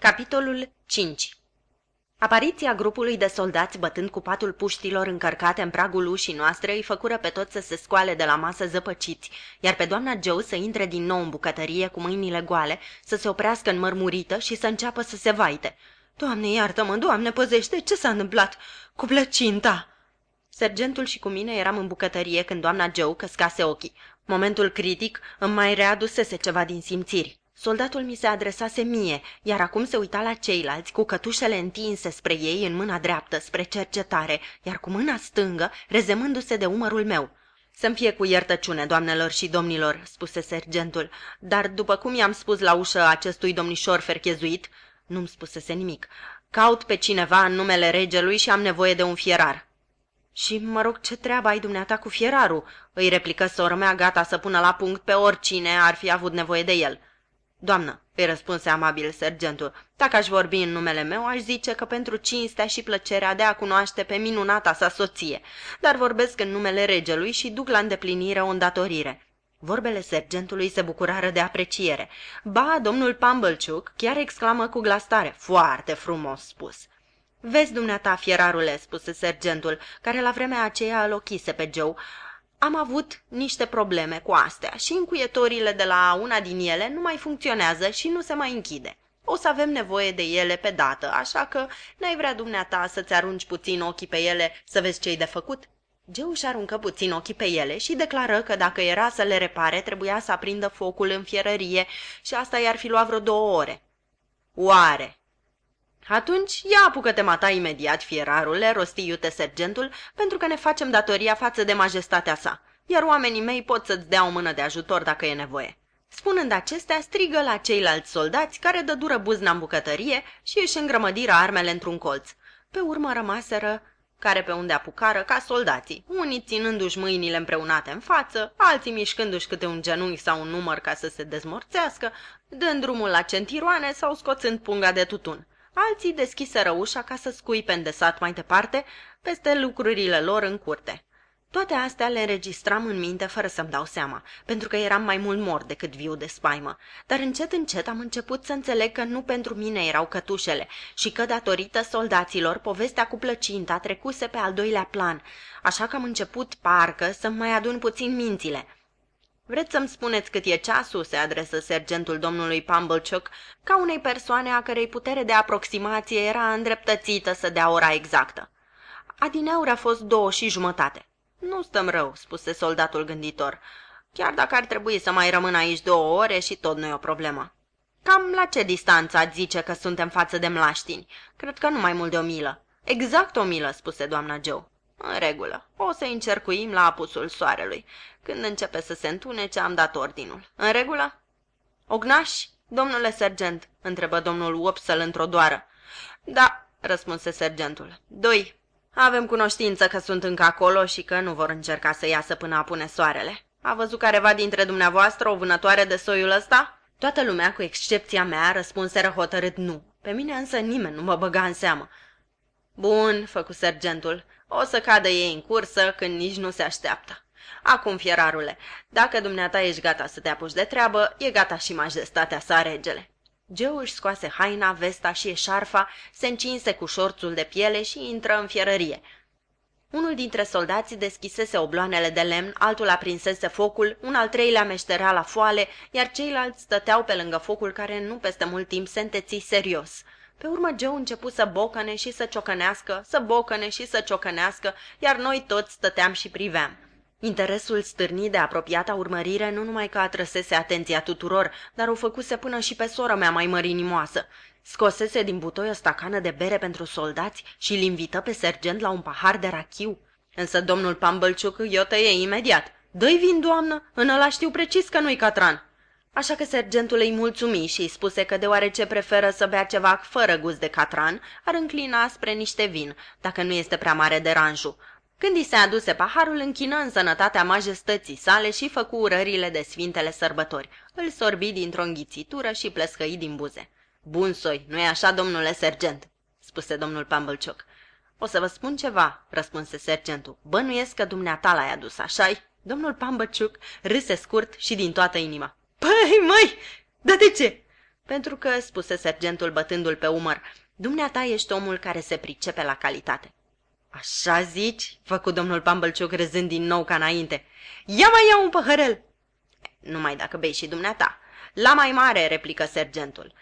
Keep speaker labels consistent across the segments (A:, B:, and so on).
A: Capitolul 5 Apariția grupului de soldați bătând cu patul puștilor încărcate în pragul ușii noastre îi făcură pe toți să se scoale de la masă zăpăciți, iar pe doamna Joe să intre din nou în bucătărie cu mâinile goale, să se oprească înmărmurită și să înceapă să se vaite. Doamne, iartă-mă, Doamne, păzește, ce s-a întâmplat? Cu plăcinta!" Sergentul și cu mine eram în bucătărie când doamna Joe căscase ochii. Momentul critic îmi mai readusese ceva din simțiri. Soldatul mi se adresase mie, iar acum se uita la ceilalți, cu cătușele întinse spre ei în mâna dreaptă, spre cercetare, iar cu mâna stângă, rezemându-se de umărul meu. Să-mi fie cu iertăciune, doamnelor și domnilor, spuse sergentul, dar după cum i-am spus la ușă acestui domnișor ferchezuit, nu-mi spusese nimic, caut pe cineva în numele regelui și am nevoie de un fierar. Și mă rog, ce treabă ai dumneata cu fierarul?" îi replică sora mea gata să pună la punct pe oricine ar fi avut nevoie de el. Doamnă, îi răspunse amabil sergentul, dacă aș vorbi în numele meu, aș zice că pentru cinstea și plăcerea de a cunoaște pe minunata sa soție, dar vorbesc în numele regelui și duc la îndeplinire o îndatorire. Vorbele sergentului se bucurară de apreciere. Ba, domnul Pumblechook chiar exclamă cu glas tare, foarte frumos spus. Vezi, dumneata, fierarule, spuse sergentul, care la vremea aceea îl ochise pe Joe, am avut niște probleme cu astea și încuietorile de la una din ele nu mai funcționează și nu se mai închide. O să avem nevoie de ele pe dată, așa că n-ai vrea dumneata să-ți arunci puțin ochii pe ele să vezi ce-i de făcut? Geuș își aruncă puțin ochii pe ele și declară că dacă era să le repare, trebuia să aprindă focul în fierărie și asta i-ar fi luat vreo două ore. Oare? Atunci ia apucă-te mata imediat, fierarule, rosti iute sergentul, pentru că ne facem datoria față de majestatea sa, iar oamenii mei pot să-ți dea o mână de ajutor dacă e nevoie. Spunând acestea, strigă la ceilalți soldați care dădură buzna în bucătărie și își îngrămădiră armele într-un colț. Pe urmă rămaseră care pe unde apucară ca soldații, unii ținându-și mâinile împreunate în față, alții mișcându-și câte un genunchi sau un număr ca să se dezmorțească, dând drumul la centiroane sau scoțând punga de tutun alții deschiseră ușa ca să scuipe îndesat mai departe peste lucrurile lor în curte. Toate astea le înregistram în minte fără să-mi dau seama, pentru că eram mai mult mort decât viu de spaimă. Dar încet, încet am început să înțeleg că nu pentru mine erau cătușele și că, datorită soldaților, povestea cu plăcinta trecuse pe al doilea plan, așa că am început, parcă, să mai adun puțin mințile – Vreți să-mi spuneți cât e ceasul?" se adresă sergentul domnului Pumblechook, ca unei persoane a cărei putere de aproximație era îndreptățită să dea ora exactă. Adineauri a fost două și jumătate. Nu stăm rău," spuse soldatul gânditor. Chiar dacă ar trebui să mai rămân aici două ore și tot nu e o problemă. Cam la ce distanță ați zice că suntem față de mlaștini? Cred că nu mai mult de o milă. Exact o milă, spuse doamna Joe. În regulă, o să încercuim la apusul soarelui. Când începe să se întunece, am dat ordinul. În regulă? Ognaș, domnule sergent, întrebă domnul Wopsel într-o doară. Da, răspunse sergentul. Doi. Avem cunoștință că sunt încă acolo și că nu vor încerca să iasă până apune soarele. A văzut careva dintre dumneavoastră o vânătoare de soiul ăsta? Toată lumea, cu excepția mea, răspunseră hotărât nu. Pe mine însă nimeni nu mă băga în seamă. Bun, făcu sergentul, o să cadă ei în cursă când nici nu se așteaptă. Acum, fierarule, dacă dumneata ești gata să te apuci de treabă, e gata și majestatea sa regele. Joe își scoase haina, vesta și eșarfa, se încinse cu șorțul de piele și intră în fierărie. Unul dintre soldați deschisese obloanele de lemn, altul aprinsese focul, un al treilea meșterea la foale, iar ceilalți stăteau pe lângă focul care nu peste mult timp se înteți serios. Pe urmă Joe început să bocăne și să ciocănească, să bocăne și să ciocănească, iar noi toți stăteam și priveam. Interesul stârnit de apropiata urmărire nu numai că atrăsese atenția tuturor, dar o făcuse până și pe sora mea mai mărinimoasă. Scosese din butoi o stacană de bere pentru soldați și îl invită pe sergent la un pahar de rachiu. Însă domnul Pumblechook i-o tăie imediat. Dă-i vin, doamnă, în ăla știu precis că nu-i catran. Așa că sergentul îi mulțumi și îi spuse că deoarece preferă să bea ceva fără gust de catran, ar înclina spre niște vin, dacă nu este prea mare deranjul. Când i se aduse paharul, închină în sănătatea majestății sale și făcu urările de sfintele sărbători. Îl sorbi dintr-o înghițitură și plescăi din buze. Bun soi, nu-i așa, domnule sergent?" spuse domnul Pumblechook. O să vă spun ceva," răspunse sergentul. Bănuiesc că dumneata l-ai adus, așa-i?" Domnul Pumblechook râse scurt și din toată inima. Păi, măi, dar de ce? Pentru că, spuse sergentul bătându-l pe umăr, dumneata ești omul care se pricepe la calitate. Așa zici? făcu domnul Pambălciuc râzând din nou ca înainte. Ia mai ia un păhărel! Numai dacă bei și dumneata. La mai mare, replică sergentul.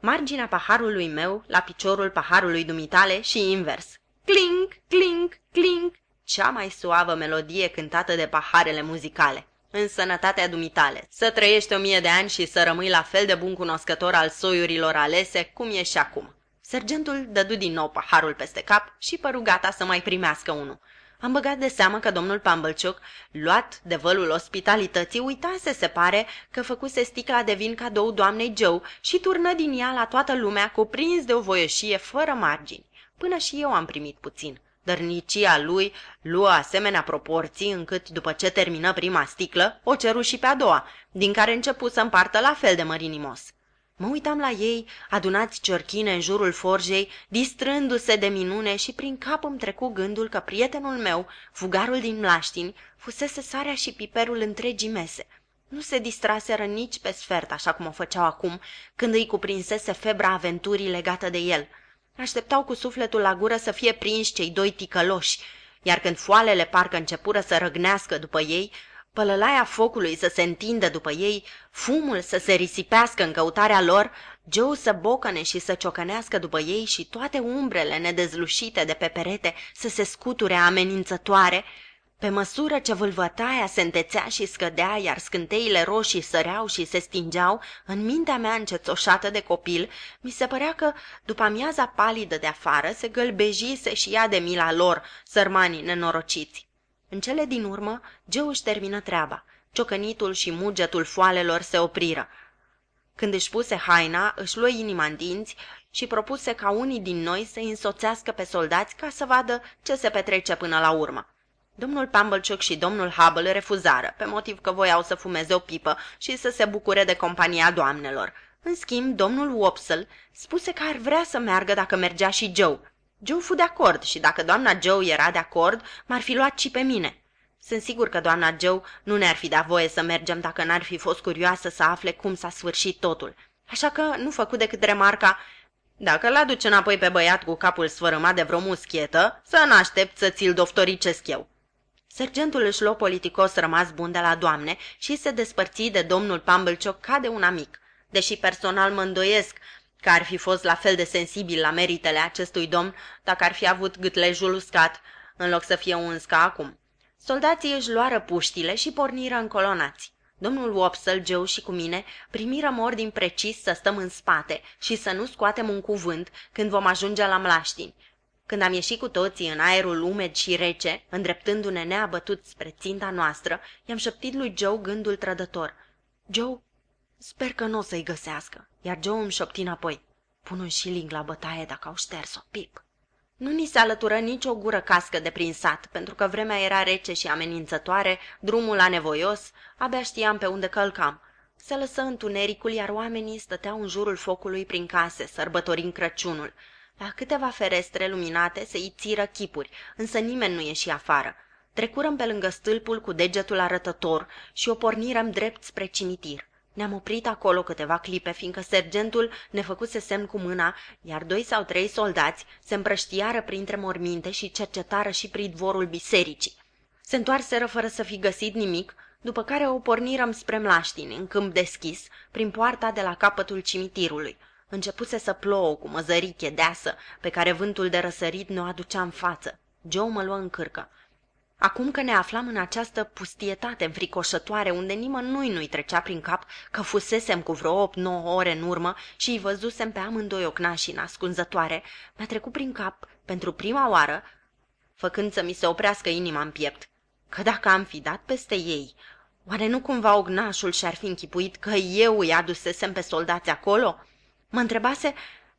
A: Marginea paharului meu la piciorul paharului dumitale și invers. Clink, clink, clink, cea mai suavă melodie cântată de paharele muzicale. În sănătatea dumitale, să trăiești o mie de ani și să rămâi la fel de bun cunoscător al soiurilor alese cum e și acum. Sergentul dădu din nou paharul peste cap și păru gata să mai primească unul. Am băgat de seamă că domnul Pumblechook, luat de vălul ospitalității, uitase, se pare, că făcuse sticla de vin cadou doamnei Joe și turnă din ea la toată lumea, cuprins de o voieșie fără margini. Până și eu am primit puțin. Dărnicia lui luă asemenea proporții încât, după ce termină prima sticlă, o ceru și pe a doua, din care începu să împartă la fel de mărinimos. Mă uitam la ei, adunați ciorchine în jurul forjei, distrându-se de minune și prin cap îmi trecu gândul că prietenul meu, fugarul din mlaștini, fusese sarea și piperul întregii mese. Nu se distraseră nici pe sfert, așa cum o făceau acum, când îi cuprinsese febra aventurii legată de el. Așteptau cu sufletul la gură să fie prinși cei doi ticăloși, iar când foalele parcă începură să răgnească după ei, pălălaia focului să se întindă după ei, fumul să se risipească în căutarea lor, Joe să bocăne și să ciocănească după ei și toate umbrele nedezlușite de pe perete să se scuture amenințătoare, pe măsură ce vâlvătaia se întețea și scădea, iar scânteile roșii săreau și se stingeau, în mintea mea încețoșată de copil, mi se părea că, după amiaza palidă de afară, se gălbejise și ea de mila lor, sărmanii nenorociți. În cele din urmă, Joe își termină treaba. Ciocănitul și mugetul foalelor se opriră. Când își puse haina, își luă inima în dinți și propuse ca unii din noi să însoțească pe soldați ca să vadă ce se petrece până la urmă. Domnul Pumblechook și domnul Hubble refuzară, pe motiv că voiau să fumeze o pipă și să se bucure de compania doamnelor. În schimb, domnul Wopsle spuse că ar vrea să meargă dacă mergea și Joe, Joe fu de acord și dacă doamna Joe era de acord, m-ar fi luat și pe mine. Sunt sigur că doamna Joe nu ne-ar fi dat voie să mergem dacă n-ar fi fost curioasă să afle cum s-a sfârșit totul. Așa că nu făcut decât remarca, dacă l aduce înapoi pe băiat cu capul sfărâmat de vreo muschietă, să n-aștept să ți-l doftoricesc eu. Sergentul își luă politicos rămas bun de la doamne și se despărți de domnul Pumblechock ca de un amic. Deși personal mă îndoiesc că ar fi fost la fel de sensibil la meritele acestui domn dacă ar fi avut gâtlejul uscat, în loc să fie uns ca acum. Soldații își luară puștile și porniră încolonați. Domnul Wopsle, Joe și cu mine primirăm ordin precis să stăm în spate și să nu scoatem un cuvânt când vom ajunge la mlaștini. Când am ieșit cu toții în aerul umed și rece, îndreptându-ne neabătut spre ținta noastră, i-am șoptit lui Joe gândul trădător. Joe, sper că nu o să-i găsească iar Joe îmi șopti înapoi. Pun un șiling la bătaie dacă au șters-o, pip. Nu ni se alătură nici o gură cască de prin sat, pentru că vremea era rece și amenințătoare, drumul la nevoios, abia știam pe unde călcam. Se lăsă întunericul, iar oamenii stăteau în jurul focului prin case, sărbătorind Crăciunul. La câteva ferestre luminate se ițiră chipuri, însă nimeni nu ieși afară. Trecurăm pe lângă stâlpul cu degetul arătător și o pornirăm drept spre cimitir. Ne-am oprit acolo câteva clipe, fiindcă sergentul ne făcuse semn cu mâna, iar doi sau trei soldați se împrăștiară printre morminte și cercetară și pridvorul bisericii. Se întoarseră fără să fi găsit nimic, după care o pornirăm spre mlaștini, în câmp deschis, prin poarta de la capătul cimitirului. Începuse să plouă cu măzăriche deasă, pe care vântul de răsărit ne-o aducea în față. Joe mă luă în cârcă. Acum că ne aflam în această pustietate înfricoșătoare unde nimănui nu-i trecea prin cap că fusesem cu vreo 8-9 ore în urmă și îi văzusem pe amândoi ocnașii ascunzătoare, mi-a trecut prin cap, pentru prima oară, făcând să mi se oprească inima în piept, că dacă am fi dat peste ei, oare nu cumva ognașul și-ar fi închipuit că eu îi adusesem pe soldați acolo? Mă întrebase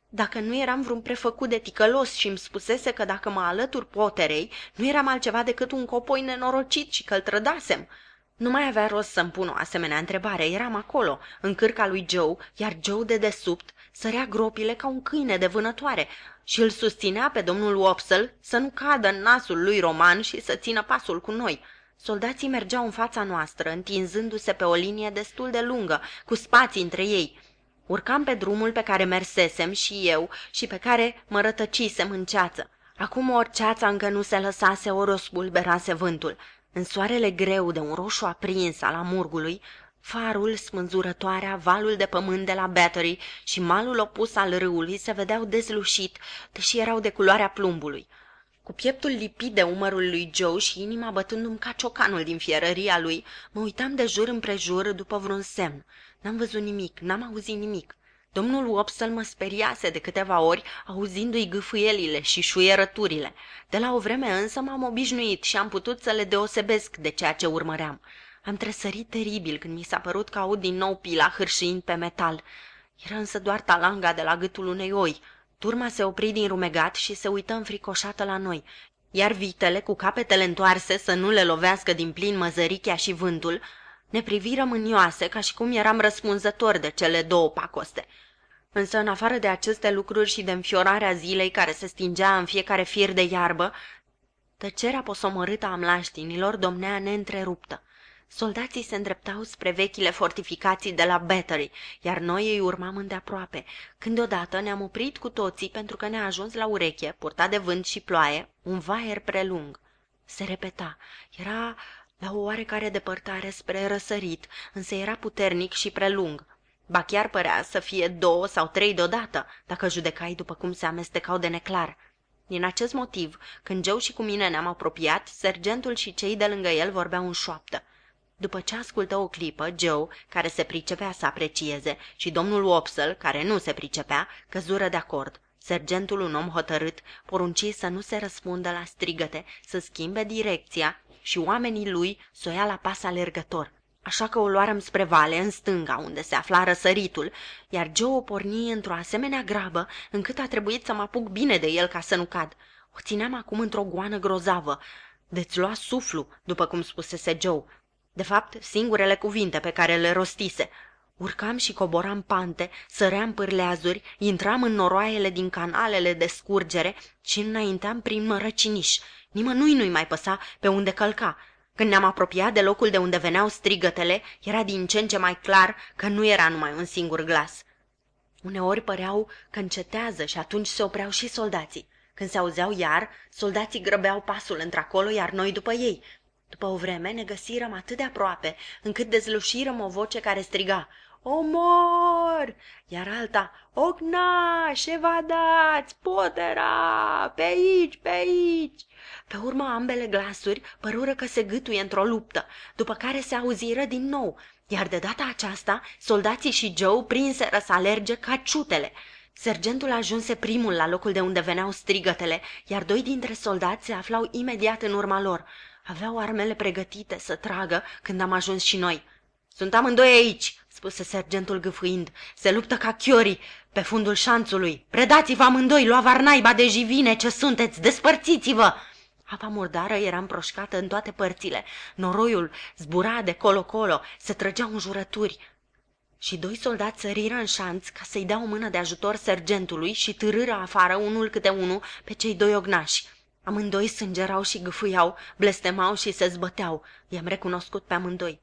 A: dacă nu eram vreun prefăcut de ticălos și îmi spusese că dacă mă alătur poterei, nu eram altceva decât un copoi nenorocit și că îl trădasem. Nu mai avea rost să-mi pun o asemenea întrebare. Eram acolo, în cârca lui Joe, iar Joe de desubt sărea gropile ca un câine de vânătoare și îl susținea pe domnul Wopsle să nu cadă în nasul lui roman și să țină pasul cu noi. Soldații mergeau în fața noastră, întinzându-se pe o linie destul de lungă, cu spații între ei. Urcam pe drumul pe care mersesem și eu și pe care mă rătăcisem în ceață. Acum o ceața încă nu se lăsase, ori o spulberase vântul. În soarele greu de un roșu aprins al amurgului, farul, spânzurătoarea, valul de pământ de la Battery și malul opus al râului se vedeau dezlușit, deși erau de culoarea plumbului. Cu pieptul lipit de umărul lui Joe și inima bătându-mi ca ciocanul din fierăria lui, mă uitam de jur împrejur după vreun semn. N-am văzut nimic, n-am auzit nimic. Domnul Wopsle mă speriase de câteva ori, auzindu-i gâfâielile și șuierăturile. De la o vreme însă m-am obișnuit și am putut să le deosebesc de ceea ce urmăream. Am tresărit teribil când mi s-a părut că aud din nou pila hârșiind pe metal. Era însă doar talanga de la gâtul unei oi. Turma se opri din rumegat și se uită înfricoșată la noi, iar vitele, cu capetele întoarse să nu le lovească din plin măzărichea și vântul, ne priviră mânioase ca și cum eram răspunzători de cele două pacoste. Însă, în afară de aceste lucruri și de înfiorarea zilei care se stingea în fiecare fir de iarbă, tăcerea posomorâtă a mlaștinilor domnea neîntreruptă. Soldații se îndreptau spre vechile fortificații de la Battery, iar noi îi urmam îndeaproape, când odată ne-am oprit cu toții pentru că ne-a ajuns la ureche, purtat de vânt și ploaie, un vaier prelung. Se repeta. Era la o oarecare depărtare spre răsărit, însă era puternic și prelung. Ba chiar părea să fie două sau trei deodată, dacă judecai după cum se amestecau de neclar. Din acest motiv, când Joe și cu mine ne-am apropiat, sergentul și cei de lângă el vorbeau în șoaptă. După ce ascultă o clipă, Joe, care se pricepea să aprecieze, și domnul Wopsle, care nu se pricepea, căzură de acord. Sergentul, un om hotărât, porunci să nu se răspundă la strigăte, să schimbe direcția și oamenii lui să o ia la pas alergător. Așa că o luarăm spre vale, în stânga, unde se afla răsăritul, iar Joe o porni într-o asemenea grabă, încât a trebuit să mă apuc bine de el ca să nu cad. O țineam acum într-o goană grozavă. De-ți lua suflu, după cum spusese Joe. De fapt, singurele cuvinte pe care le rostise. Urcam și coboram pante, săream pârleazuri, intram în noroaiele din canalele de scurgere și înainteam prin mărăciniș. Nimănui nu-i mai păsa pe unde călca. Când ne-am apropiat de locul de unde veneau strigătele, era din ce în ce mai clar că nu era numai un singur glas. Uneori păreau că încetează și atunci se opreau și soldații. Când se auzeau iar, soldații grăbeau pasul într-acolo, iar noi după ei. După o vreme ne găsirăm atât de aproape, încât dezlușirăm o voce care striga, Omor! Iar alta, Ogna, dați, potera, pe aici, pe aici! Pe urmă ambele glasuri părură că se gâtuie într-o luptă, după care se auziră din nou, iar de data aceasta soldații și Joe prinseră să alerge ca ciutele. Sergentul ajunse primul la locul de unde veneau strigătele, iar doi dintre soldați se aflau imediat în urma lor. Aveau armele pregătite să tragă când am ajuns și noi. Sunt amândoi aici, spuse sergentul gâfâind. Se luptă ca chiorii pe fundul șanțului. Predați-vă amândoi, lua varnaiba de jivine ce sunteți, despărțiți-vă! Apa murdară era împroșcată în toate părțile. Noroiul zbura de colo-colo, se trăgeau în jurături. Și doi soldați săriră în șanț ca să-i dea o mână de ajutor sergentului și târâră afară unul câte unul pe cei doi ognași. Amândoi sângerau și gâfâiau, blestemau și se zbăteau. I-am recunoscut pe amândoi.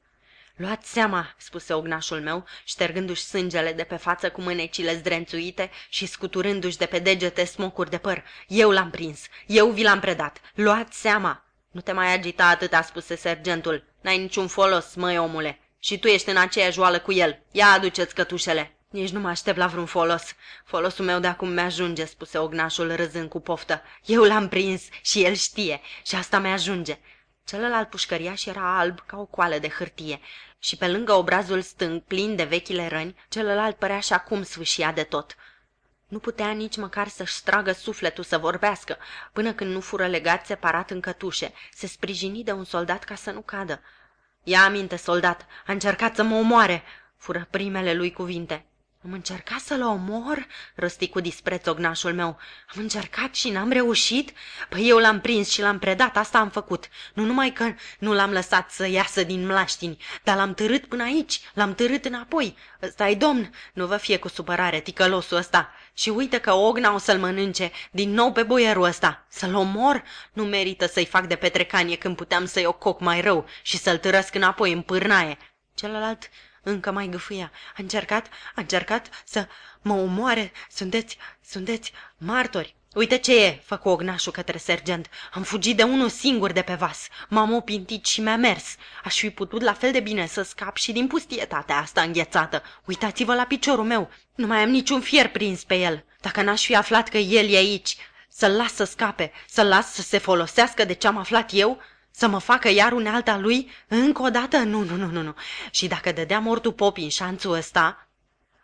A: Luați seama, spuse ognașul meu, ștergându-și sângele de pe față cu mânecile zdrențuite și scuturându-și de pe degete smocuri de păr. Eu l-am prins, eu vi l-am predat. Luați seama! Nu te mai agita atâta, spuse sergentul. N-ai niciun folos, măi omule. Și tu ești în aceeași joală cu el. Ia aduceți cătușele. Nici nu mă aștept la vreun folos. Folosul meu de acum mi-ajunge, spuse ognașul râzând cu poftă. Eu l-am prins și el știe și asta mi-ajunge. Celălalt pușcăriaș era alb ca o coală de hârtie și pe lângă obrazul stâng, plin de vechile răni, celălalt părea și acum sfâșia de tot. Nu putea nici măcar să-și stragă sufletul să vorbească, până când nu fură legat separat în cătușe, se sprijini de un soldat ca să nu cadă. Ia aminte, soldat, a încercat să mă omoare, fură primele lui cuvinte. Am încercat să-l omor?" răsti cu dispreț ognașul meu. Am încercat și n-am reușit? Păi eu l-am prins și l-am predat, asta am făcut. Nu numai că nu l-am lăsat să iasă din mlaștini, dar l-am târât până aici, l-am târât înapoi. ăsta e domn, nu vă fie cu supărare, ticălosul ăsta. Și uite că ogna o să-l mănânce din nou pe boierul ăsta. Să-l omor? Nu merită să-i fac de petrecanie când puteam să-i o coc mai rău și să-l târăsc înapoi în pârnaie. Celălalt Încă mai gâfâia. A încercat, a încercat să mă omoare. Sunteți, sunteți martori. Uite ce e, făcu ognașul către sergent. Am fugit de unul singur de pe vas. M-am opintit și mi-a mers. Aș fi putut la fel de bine să scap și din pustietatea asta înghețată. Uitați-vă la piciorul meu. Nu mai am niciun fier prins pe el. Dacă n-aș fi aflat că el e aici, să-l las să scape, să-l las să se folosească de ce am aflat eu, să mă facă iar unealta lui? Încă o dată? Nu, nu, nu, nu, nu. Și dacă dădea mortul Popi în șanțul ăsta...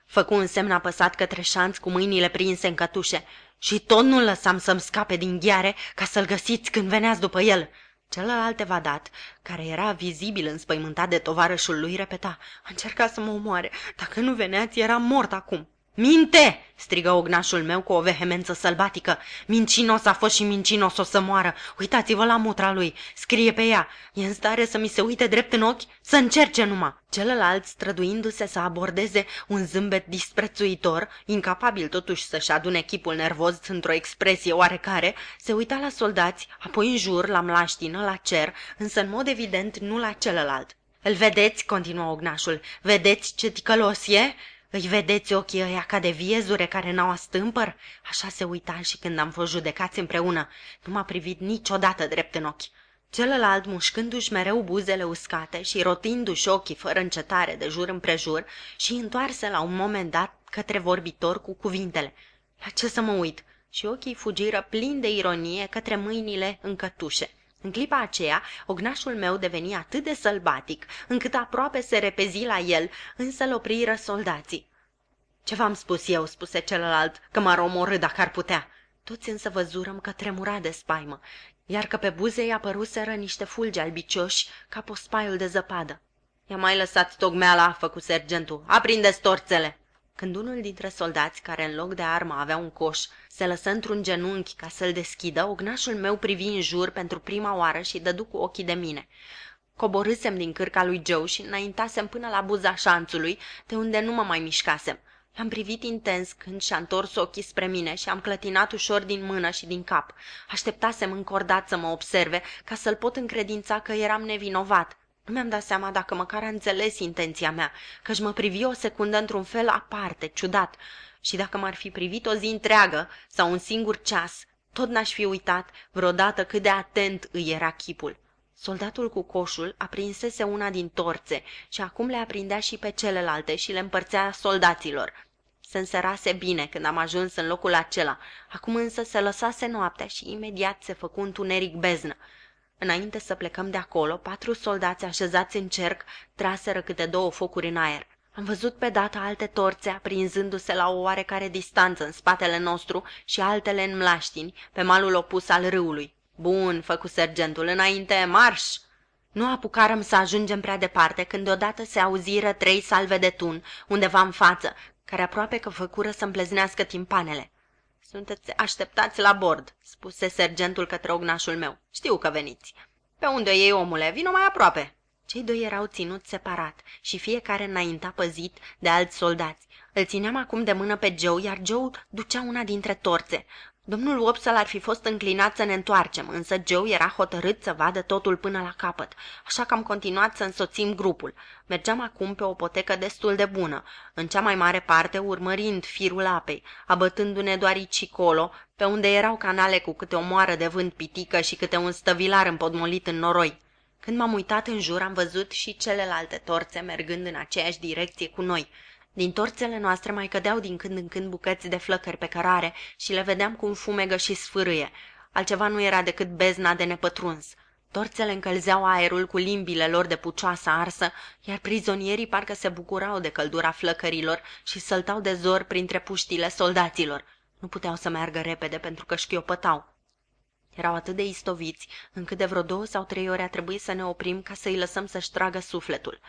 A: Făcu un semn apăsat către șanț cu mâinile prinse în cătușe. Și tot nu lăsam să-mi scape din ghiare ca să-l găsiți când veneați după el. Celălalt evadat, care era vizibil înspăimântat de tovarășul lui, repeta. A încercat să mă omoare. Dacă nu veneați, era mort acum. Minte! Strigă ognașul meu cu o vehemență sălbatică. Mincinos a fost și mincinos o să moară. Uitați-vă la mutra lui. Scrie pe ea. E în stare să mi se uite drept în ochi? Să încerce numai. Celălalt, străduindu-se să abordeze un zâmbet disprețuitor, incapabil totuși să-și adune chipul nervos într-o expresie oarecare, se uita la soldați, apoi în jur, la mlaștină, la cer, însă în mod evident nu la celălalt. Îl vedeți?" continuă ognașul. Vedeți ce ticălos e?" Îi vedeți ochii ăia ca de viezure care n-au astâmpăr? Așa se uita și când am fost judecați împreună. Nu m-a privit niciodată drept în ochi. Celălalt, mușcându-și mereu buzele uscate și rotindu-și ochii fără încetare de jur împrejur și întoarse la un moment dat către vorbitor cu cuvintele. La ce să mă uit? Și ochii fugiră plini de ironie către mâinile în cătușe. În clipa aceea, ognașul meu deveni atât de sălbatic, încât aproape se repezi la el, însă l opriră soldații. Ce v-am spus eu?" spuse celălalt, că m-ar omorâ dacă ar putea." Toți însă văzurăm că tremura de spaimă, iar că pe buze i apăruseră niște fulgi albicioși ca pospaiul de zăpadă. I-a mai lăsat tocmeala, făcu sergentul. Aprinde torțele! Când unul dintre soldați, care în loc de armă avea un coș, se lăsă într-un genunchi ca să-l deschidă, ognașul meu privi în jur pentru prima oară și dădu cu ochii de mine. Coborâsem din cârca lui Joe și înaintasem până la buza șanțului, de unde nu mă mai mișcasem. L-am privit intens când și-a întors ochii spre mine și am clătinat ușor din mână și din cap. Așteptasem încordat să mă observe ca să-l pot încredința că eram nevinovat. Nu mi-am dat seama dacă măcar a înțeles intenția mea, căci mă privi o secundă într-un fel aparte, ciudat, și dacă m-ar fi privit o zi întreagă sau un singur ceas, tot n-aș fi uitat vreodată cât de atent îi era chipul. Soldatul cu coșul aprinsese una din torțe și acum le aprindea și pe celelalte și le împărțea soldaților. Se înserase bine când am ajuns în locul acela, acum însă se lăsase noaptea și imediat se făcu întuneric beznă. Înainte să plecăm de acolo, patru soldați așezați în cerc traseră câte două focuri în aer. Am văzut pe data alte torțe aprinzându-se la o oarecare distanță în spatele nostru și altele în mlaștini, pe malul opus al râului. Bun, făcu sergentul, înainte, marș! Nu apucarăm să ajungem prea departe când deodată se auziră trei salve de tun, undeva în față, care aproape că făcură să împleznească timpanele. Sunteți așteptați la bord, spuse sergentul către ognașul meu. Știu că veniți. Pe unde e omule? Vino mai aproape. Cei doi erau ținuți separat și fiecare înainta păzit de alți soldați. Îl țineam acum de mână pe Joe, iar Joe ducea una dintre torțe. Domnul Wopsle ar fi fost înclinat să ne întoarcem, însă Joe era hotărât să vadă totul până la capăt, așa că am continuat să însoțim grupul. Mergeam acum pe o potecă destul de bună, în cea mai mare parte urmărind firul apei, abătându-ne doar aici colo, pe unde erau canale cu câte o moară de vânt pitică și câte un stăvilar împodmolit în noroi. Când m-am uitat în jur, am văzut și celelalte torțe mergând în aceeași direcție cu noi. Din torțele noastre mai cădeau din când în când bucăți de flăcări pe cărare și le vedeam cum fumegă și sfârâie. Altceva nu era decât bezna de nepătruns. Torțele încălzeau aerul cu limbile lor de pucioasă arsă, iar prizonierii parcă se bucurau de căldura flăcărilor și săltau de zor printre puștile soldaților. Nu puteau să meargă repede pentru că șchiopătau. Erau atât de istoviți, încât de vreo două sau trei ore a trebuit să ne oprim ca să-i lăsăm să-și tragă sufletul.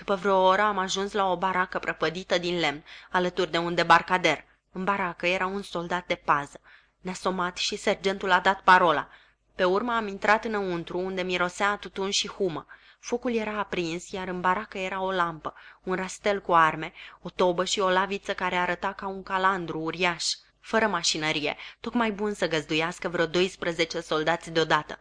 A: După vreo oră am ajuns la o baracă prăpădită din lemn, alături de un debarcader. În baracă era un soldat de pază. Ne-a somat și sergentul a dat parola. Pe urmă am intrat înăuntru, unde mirosea tutun și humă. Focul era aprins, iar în baracă era o lampă, un rastel cu arme, o tobă și o laviță care arăta ca un calandru uriaș, fără mașinărie, tocmai bun să găzduiască vreo 12 soldați deodată.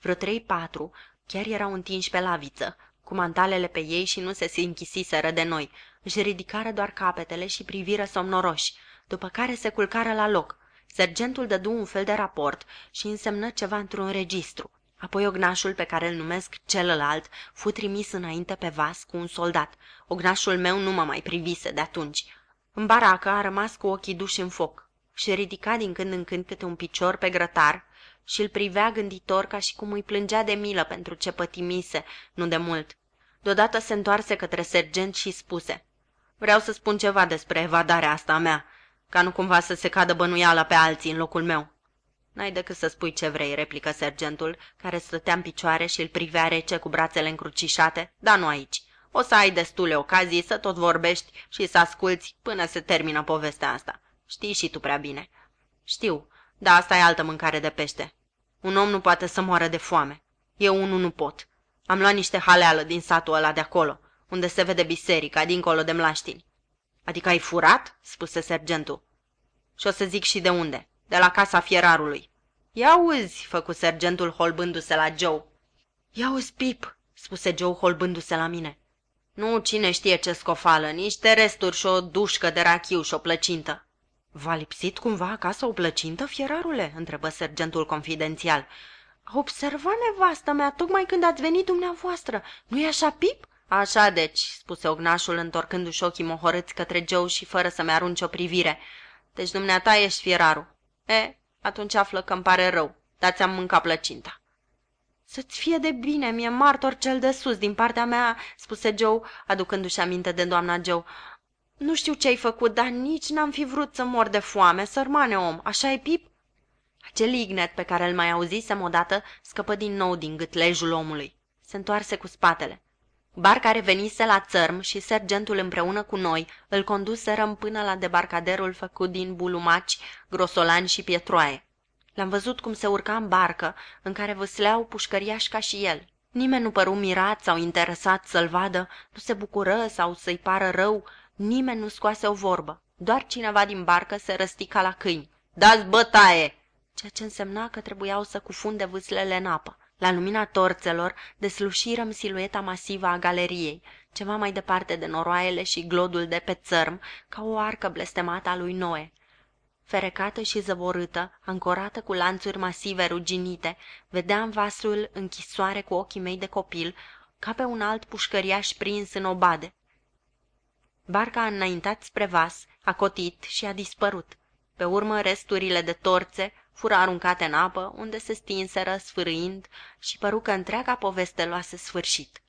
A: Vreo trei-patru chiar erau întinși pe laviță, cu mantalele pe ei și nu se închisiseră de noi. Își ridicară doar capetele și priviră somnoroși, după care se culcară la loc. Sergentul dădu un fel de raport și însemnă ceva într-un registru. Apoi ognașul pe care îl numesc celălalt fu trimis înainte pe vas cu un soldat. Ognașul meu nu mă mai privise de atunci. În baracă a rămas cu ochii duși în foc și ridica din când în când câte un picior pe grătar și îl privea gânditor ca și cum îi plângea de milă pentru ce pătimise, nu de mult. Deodată se întoarse către sergent și spuse, Vreau să spun ceva despre evadarea asta a mea, ca nu cumva să se cadă bănuiala pe alții în locul meu. N-ai decât să spui ce vrei, replică sergentul, care stătea în picioare și îl privea rece cu brațele încrucișate, dar nu aici. O să ai destule ocazii să tot vorbești și să asculți până se termină povestea asta. Știi și tu prea bine. Știu, dar asta e altă mâncare de pește. Un om nu poate să moară de foame. Eu unul nu pot. Am luat niște haleală din satul ăla de acolo, unde se vede biserica, dincolo de mlaștini. Adică ai furat? spuse sergentul. Și o să zic și de unde. De la casa fierarului. Ia uzi, făcu sergentul holbându-se la Joe. Ia uzi, Pip, spuse Joe holbându-se la mine. Nu cine știe ce scofală, niște resturi și o dușcă de rachiu și o plăcintă. V-a lipsit cumva acasă o plăcintă, fierarule?" întrebă sergentul confidențial. A observat nevastă mea tocmai când ați venit dumneavoastră. Nu-i așa, Pip?" Așa deci," spuse ognașul întorcându-și ochii mohorâți către Joe și fără să-mi arunce o privire. Deci dumneata ești fierarul. E, atunci află că îmi pare rău, dar ți-am mâncat plăcinta. Să-ți fie de bine, mie martor cel de sus din partea mea, spuse Joe, aducându-și aminte de doamna Joe. Nu știu ce ai făcut, dar nici n-am fi vrut să mor de foame, sărmane om, așa e, Pip? Acel ignet pe care îl mai auzisem odată scăpă din nou din gâtlejul omului. Se întoarse cu spatele. Barca revenise la țărm și sergentul împreună cu noi îl conduserăm până la debarcaderul făcut din bulumaci, grosolani și pietroaie. L-am văzut cum se urca în barcă, în care văsleau pușcăriași ca și el. Nimeni nu păru mirat sau interesat să-l vadă, nu se bucură sau să-i pară rău, nimeni nu scoase o vorbă. Doar cineva din barcă se răstica la câini. Dați bătaie! Ceea ce însemna că trebuiau să cufunde vâslele în apă. La lumina torțelor deslușirăm silueta masivă a galeriei, ceva mai departe de noroaiele și glodul de pe țărm, ca o arcă blestemată a lui Noe. Ferecată și zăvorâtă, ancorată cu lanțuri masive ruginite, vedeam vasul închisoare cu ochii mei de copil, ca pe un alt pușcăriaș prins în obade. Barca a înaintat spre vas, a cotit și a dispărut. Pe urmă, resturile de torțe fură aruncate în apă, unde se stinseră sfârâind și păru că întreaga poveste luase sfârșit.